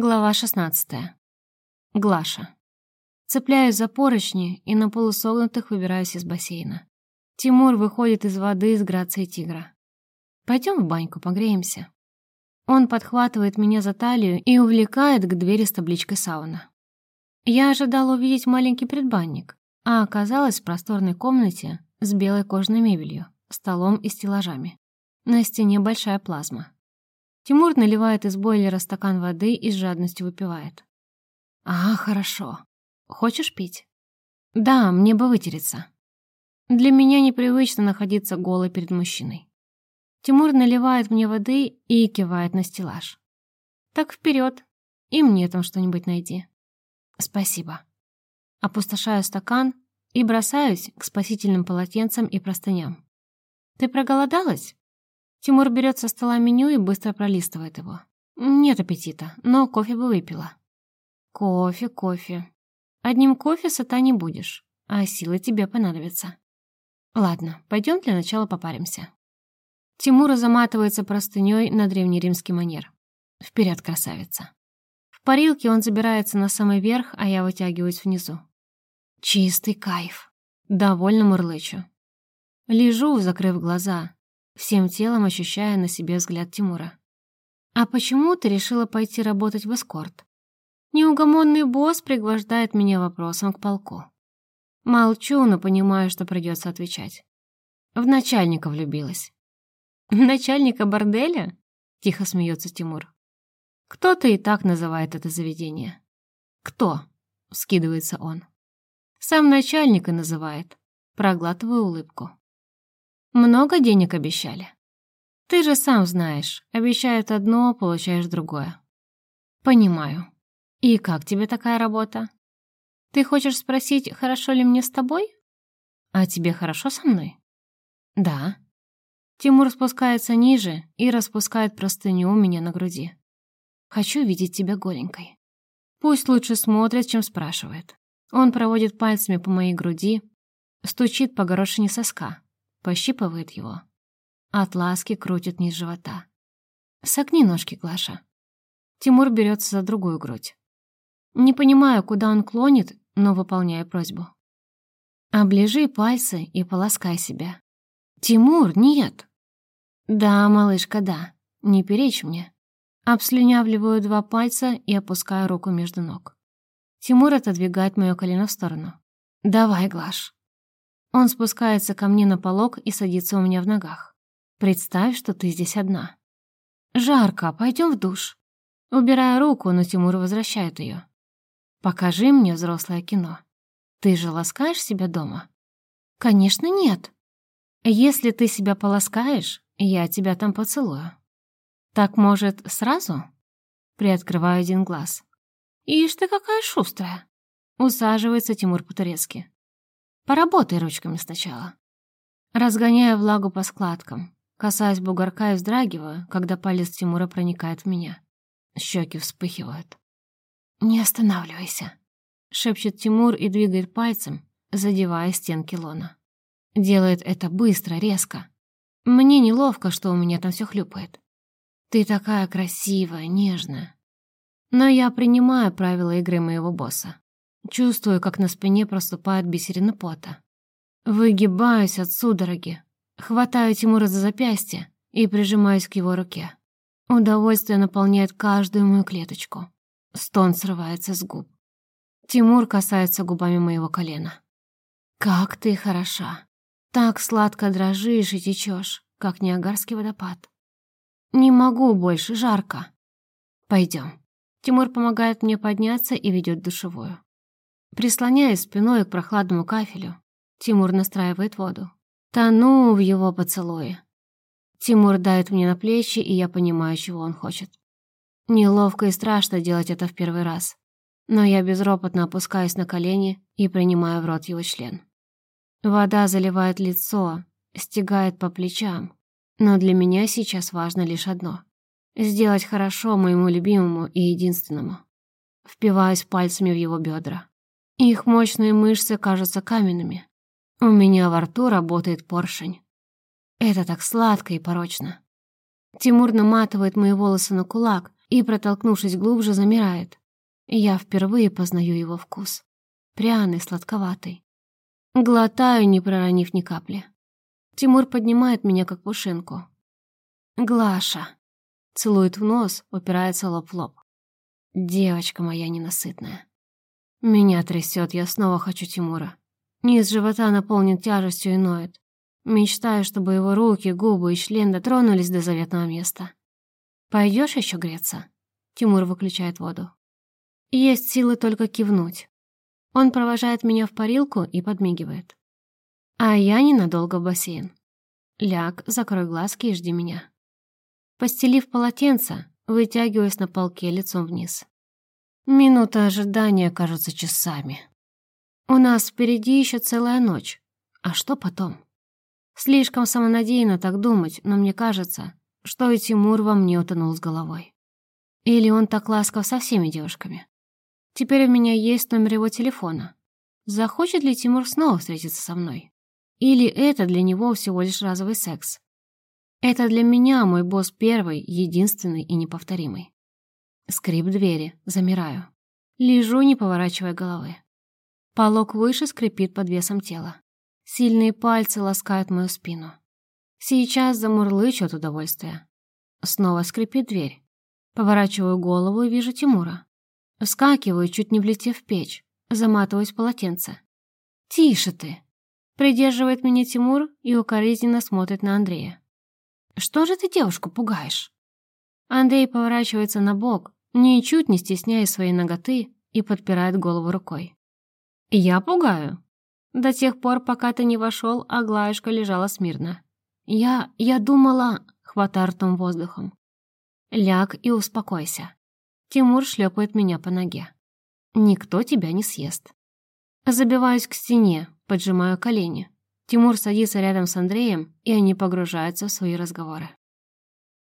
Глава 16. Глаша. Цепляюсь за поручни и на полусогнутых выбираюсь из бассейна. Тимур выходит из воды с грацией тигра. Пойдем в баньку, погреемся. Он подхватывает меня за талию и увлекает к двери с табличкой сауна. Я ожидала увидеть маленький предбанник, а оказалась в просторной комнате с белой кожаной мебелью, столом и стеллажами. На стене большая плазма. Тимур наливает из бойлера стакан воды и с жадностью выпивает. «А, хорошо. Хочешь пить?» «Да, мне бы вытереться». Для меня непривычно находиться голой перед мужчиной. Тимур наливает мне воды и кивает на стеллаж. «Так вперед, и мне там что-нибудь найди». «Спасибо». Опустошаю стакан и бросаюсь к спасительным полотенцам и простыням. «Ты проголодалась?» Тимур берет со стола меню и быстро пролистывает его. Нет аппетита, но кофе бы выпила. Кофе, кофе. Одним кофе сыта не будешь, а силы тебе понадобятся. Ладно, пойдем для начала попаримся. Тимур заматывается простыней на древнеримский манер. Вперед, красавица. В парилке он забирается на самый верх, а я вытягиваюсь внизу. Чистый кайф. Довольно мурлычу. Лежу, закрыв глаза, всем телом ощущая на себе взгляд Тимура. «А почему ты решила пойти работать в эскорт?» Неугомонный босс пригвождает меня вопросом к полку. Молчу, но понимаю, что придется отвечать. В начальника влюбилась. «В начальника борделя?» — тихо смеется Тимур. «Кто-то и так называет это заведение». «Кто?» — скидывается он. «Сам начальник и называет». Проглатываю улыбку. Много денег обещали? Ты же сам знаешь, обещают одно, получаешь другое. Понимаю. И как тебе такая работа? Ты хочешь спросить, хорошо ли мне с тобой? А тебе хорошо со мной? Да. Тимур спускается ниже и распускает простыню у меня на груди. Хочу видеть тебя голенькой. Пусть лучше смотрит, чем спрашивает. Он проводит пальцами по моей груди, стучит по горошине соска пощипывает его. От ласки крутит низ живота. «Согни ножки, Глаша». Тимур берется за другую грудь. Не понимаю, куда он клонит, но выполняю просьбу. «Оближи пальцы и полоскай себя». «Тимур, нет!» «Да, малышка, да. Не перечь мне». Обслюнявливаю два пальца и опускаю руку между ног. Тимур отодвигает мое колено в сторону. «Давай, Глаш». Он спускается ко мне на полок и садится у меня в ногах. Представь, что ты здесь одна. Жарко, пойдем в душ. Убирая руку, но Тимур возвращает ее. Покажи мне взрослое кино. Ты же ласкаешь себя дома? Конечно, нет. Если ты себя поласкаешь, я тебя там поцелую. Так, может, сразу? Приоткрываю один глаз. Ишь ты какая шустрая. Усаживается Тимур по-турецки. Поработай ручками сначала. Разгоняя влагу по складкам, касаясь бугорка и вздрагиваю, когда палец Тимура проникает в меня. Щеки вспыхивают. «Не останавливайся», — шепчет Тимур и двигает пальцем, задевая стенки лона. Делает это быстро, резко. Мне неловко, что у меня там все хлюпает. Ты такая красивая, нежная. Но я принимаю правила игры моего босса. Чувствую, как на спине проступает бисерина пота. Выгибаюсь от судороги, хватаю Тимура за запястье и прижимаюсь к его руке. Удовольствие наполняет каждую мою клеточку. Стон срывается с губ. Тимур касается губами моего колена. «Как ты хороша! Так сладко дрожишь и течешь, как Ниагарский водопад. Не могу больше, жарко. Пойдем». Тимур помогает мне подняться и ведет душевую. Прислоняясь спиной к прохладному кафелю, Тимур настраивает воду. Тону в его поцелуе. Тимур дает мне на плечи, и я понимаю, чего он хочет. Неловко и страшно делать это в первый раз, но я безропотно опускаюсь на колени и принимаю в рот его член. Вода заливает лицо, стегает по плечам, но для меня сейчас важно лишь одно — сделать хорошо моему любимому и единственному. Впиваюсь пальцами в его бедра. Их мощные мышцы кажутся каменными. У меня во рту работает поршень. Это так сладко и порочно. Тимур наматывает мои волосы на кулак и, протолкнувшись глубже, замирает. Я впервые познаю его вкус. Пряный, сладковатый. Глотаю, не проронив ни капли. Тимур поднимает меня, как пушинку. «Глаша!» Целует в нос, упирается лоб в лоб. «Девочка моя ненасытная!» Меня трясет, я снова хочу Тимура. Низ живота наполнен тяжестью и ноет. Мечтаю, чтобы его руки, губы и член дотронулись до заветного места. Пойдешь еще греться?» Тимур выключает воду. Есть силы только кивнуть. Он провожает меня в парилку и подмигивает. А я ненадолго в бассейн. Ляг, закрой глазки и жди меня. Постелив полотенце, вытягиваясь на полке лицом вниз. Минуты ожидания кажутся часами. У нас впереди еще целая ночь. А что потом? Слишком самонадеянно так думать, но мне кажется, что и Тимур во мне утонул с головой. Или он так ласков со всеми девушками. Теперь у меня есть номер его телефона. Захочет ли Тимур снова встретиться со мной? Или это для него всего лишь разовый секс? Это для меня мой босс первый, единственный и неповторимый. Скрип двери, замираю. Лежу, не поворачивая головы. Полок выше скрипит под весом тела. Сильные пальцы ласкают мою спину. Сейчас замурлычу от удовольствия. Снова скрипит дверь. Поворачиваю голову и вижу Тимура. Вскакиваю, чуть не влетев в печь. Заматываюсь в полотенце. «Тише ты!» Придерживает меня Тимур и укоризненно смотрит на Андрея. «Что же ты девушку пугаешь?» Андрей поворачивается на бок, ничуть не стесняя своей ноготы, и подпирает голову рукой. «Я пугаю?» До тех пор, пока ты не вошел, Аглаюшка лежала смирно. Я... я думала... Хватая ртом воздухом. Ляг и успокойся. Тимур шлепает меня по ноге. Никто тебя не съест. Забиваюсь к стене, поджимаю колени. Тимур садится рядом с Андреем, и они погружаются в свои разговоры.